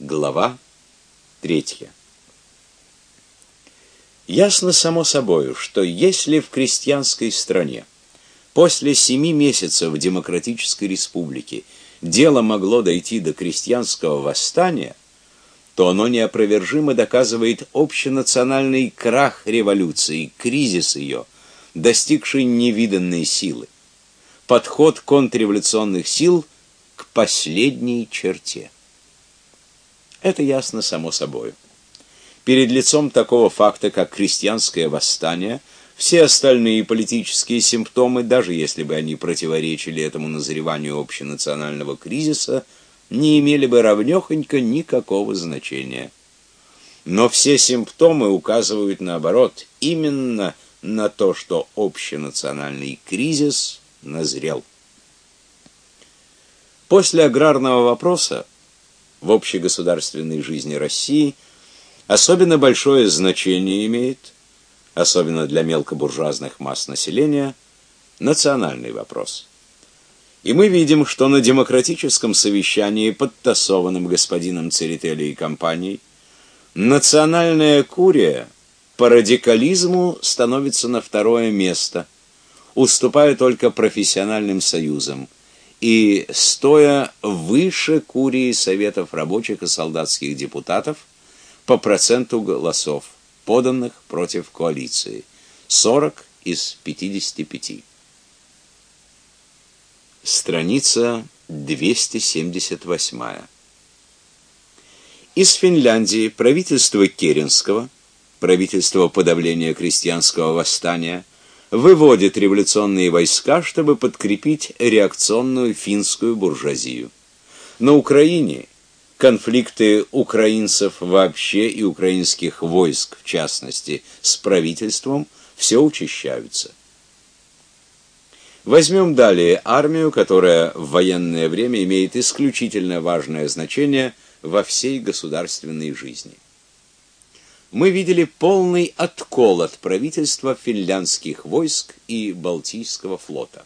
Глава третья. Ясно само собою, что если в крестьянской стране после семи месяцев демократической республики дело могло дойти до крестьянского восстания, то оно неопровержимо доказывает общенациональный крах революции, кризис ее, достигший невиданной силы. Подход контрреволюционных сил к последней черте. Это ясно само собой. Перед лицом такого факта, как крестьянское восстание, все остальные политические симптомы, даже если бы они противоречили этому назреванию общенационального кризиса, не имели бы равнёхонько никакого значения. Но все симптомы указывают наоборот именно на то, что общенациональный кризис назрел. После аграрного вопроса в общегосударственной жизни России особенно большое значение имеет, особенно для мелкобуржуазных масс населения, национальный вопрос. И мы видим, что на демократическом совещании, подтасованном господином Церетели и компанией, национальная курия по радикализму становится на второе место, уступая только профессиональным союзам и стоя выше курии советов рабочих и солдатских депутатов по проценту голосов, поданных против коалиции 40 из 55. Страница 278. Из Финляндии правительство Керенского, правительство подавления крестьянского восстания, выводит революционные войска, чтобы подкрепить реакционную финскую буржуазию. На Украине конфликты украинцев вообще и украинских войск в частности с правительством все учащаются. Возьмем далее армию, которая в военное время имеет исключительно важное значение во всей государственной жизни мы видели полный откол от правительства финляндских войск и Балтийского флота.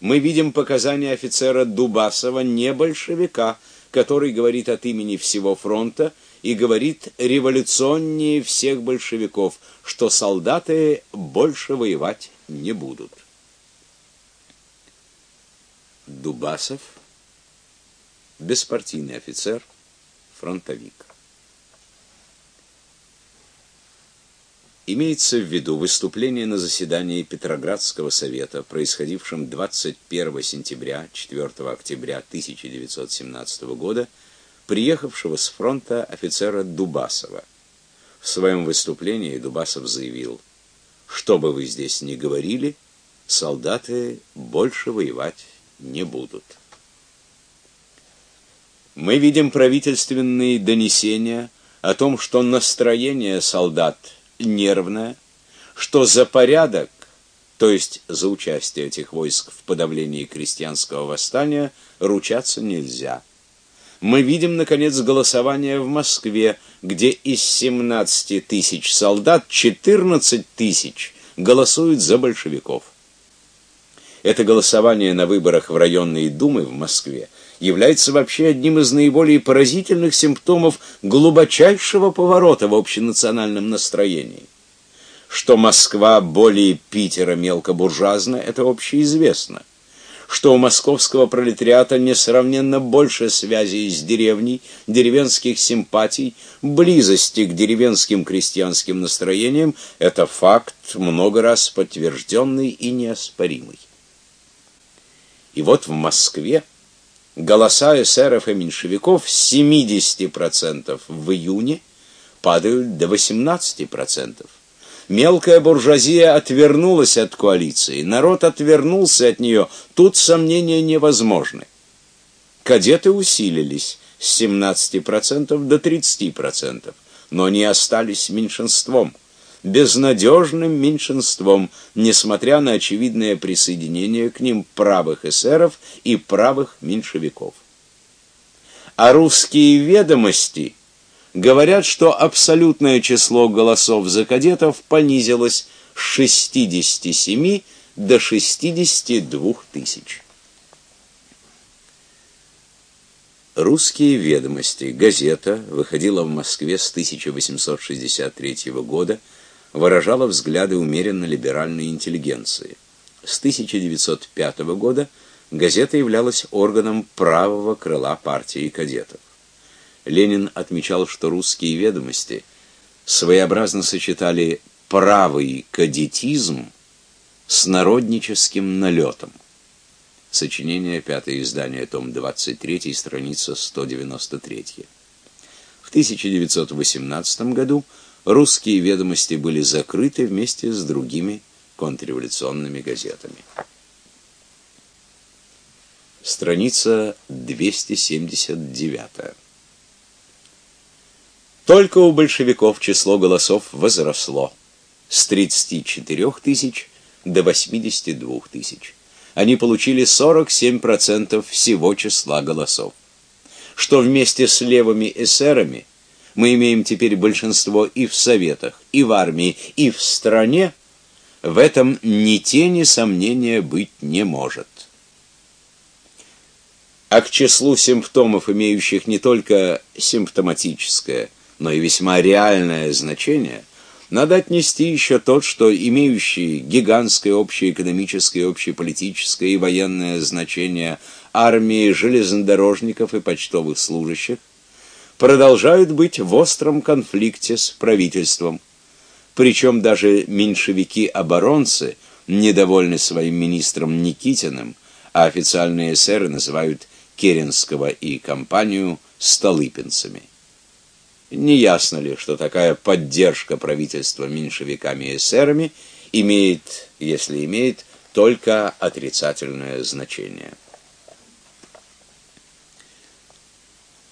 Мы видим показания офицера Дубасова, не большевика, который говорит от имени всего фронта и говорит революционнее всех большевиков, что солдаты больше воевать не будут. Дубасов беспартийный офицер, фронтовик. Имеется в виду выступление на заседании Петроградского совета, происходившем 21 сентября 4 октября 1917 года, приехавшего с фронта офицера Дубасова. В своем выступлении Дубасов заявил: "Что бы вы здесь ни говорили, солдаты больше воевать не будут". Мы видим правительственные донесения о том, что настроение солдат нервная, что за порядок, то есть за участие этих войск в подавлении крестьянского восстания, ручаться нельзя. Мы видим, наконец, голосование в Москве, где из 17 тысяч солдат 14 тысяч голосуют за большевиков. Это голосование на выборах в районные думы в Москве является вообще одним из наиболее поразительных симптомов глубочайшего поворота в общенациональном настроении. Что Москва более Питера мелкобуржуазна это общеизвестно. Что у московского пролетариата несравненно больше связей с деревней, деревенских симпатий, близости к деревенским крестьянским настроениям это факт много раз подтвержденный и неоспоримый. И вот в Москве голоса эсеров и меньшевиков с 70% в июне падают до 18%. Мелкая буржуазия отвернулась от коалиции, народ отвернулся от нее. Тут сомнения невозможны. Кадеты усилились с 17% до 30%, но не остались меньшинством безнадежным меньшинством, несмотря на очевидное присоединение к ним правых эсеров и правых меньшевиков. А русские ведомости говорят, что абсолютное число голосов за кадетов понизилось с 67 до 62 тысяч. Русские ведомости, газета, выходила в Москве с 1863 года, выражала взгляды умеренно либеральной интеллигенции. С 1905 года газета являлась органом правого крыла партии кадетов. Ленин отмечал, что русские ведомости своеобразно сочетали правый кадетизм с народническим налетом. Сочинение, пятое издание, том 23, страница 193. В 1918 году русские ведомости были закрыты вместе с другими контрреволюционными газетами. Страница 279. Только у большевиков число голосов возросло с 34 тысяч до 82 тысяч. Они получили 47% всего числа голосов. Что вместе с левыми эсерами мы имеем теперь большинство и в советах, и в армии, и в стране, в этом ни тени сомнения быть не может. А к числу симптомов, имеющих не только симптоматическое, но и весьма реальное значение, надо отнести еще тот, что имеющие гигантское общеэкономическое, общеполитическое и военное значение армии железнодорожников и почтовых служащих продолжают быть в остром конфликте с правительством – причем даже меньшевики-оборонцы недовольны своим министром Никитиным, а официальные эсеры называют Керенского и компанию столыпинцами. Не ясно ли, что такая поддержка правительства меньшевиками и эсерами имеет, если имеет, только отрицательное значение.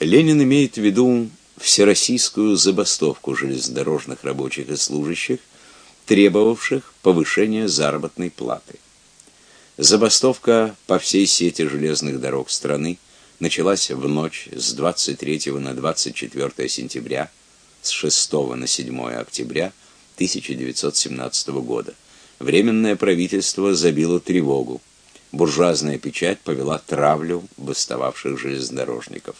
Ленин имеет в виду всероссийскую забастовку железнодорожных рабочих и служащих, требовавших повышения заработной платы. Забастовка по всей сети железных дорог страны началась в ночь с 23 на 24 сентября, с 6 на 7 октября 1917 года. Временное правительство забило тревогу. Буржуазная печать повела травлю бастовавших железнодорожников.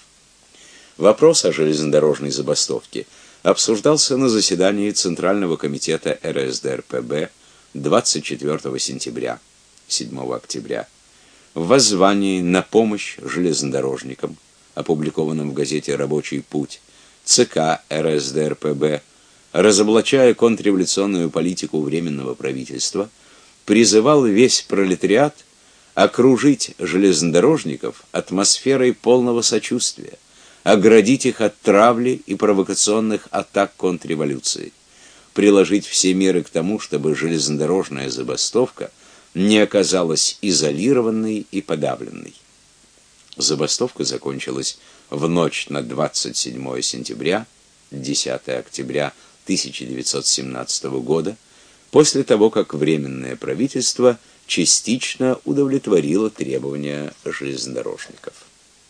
Вопрос о железнодорожной забастовке обсуждался на заседании Центрального комитета РСДРПб 24 сентября, 7 октября. В воззвании на помощь железнодорожникам, опубликованном в газете Рабочий путь, ЦК РСДРПб, разоблачая контрреволюционную политику временного правительства, призывал весь пролетариат окружить железнодорожников атмосферой полного сочувствия оградить их от травли и провокационных атак контрреволюции, приложить все меры к тому, чтобы железнодорожная забастовка не оказалась изолированной и подавленной. Забастовка закончилась в ночь на 27 сентября, 10 октября 1917 года, после того, как Временное правительство частично удовлетворило требования железнодорожников.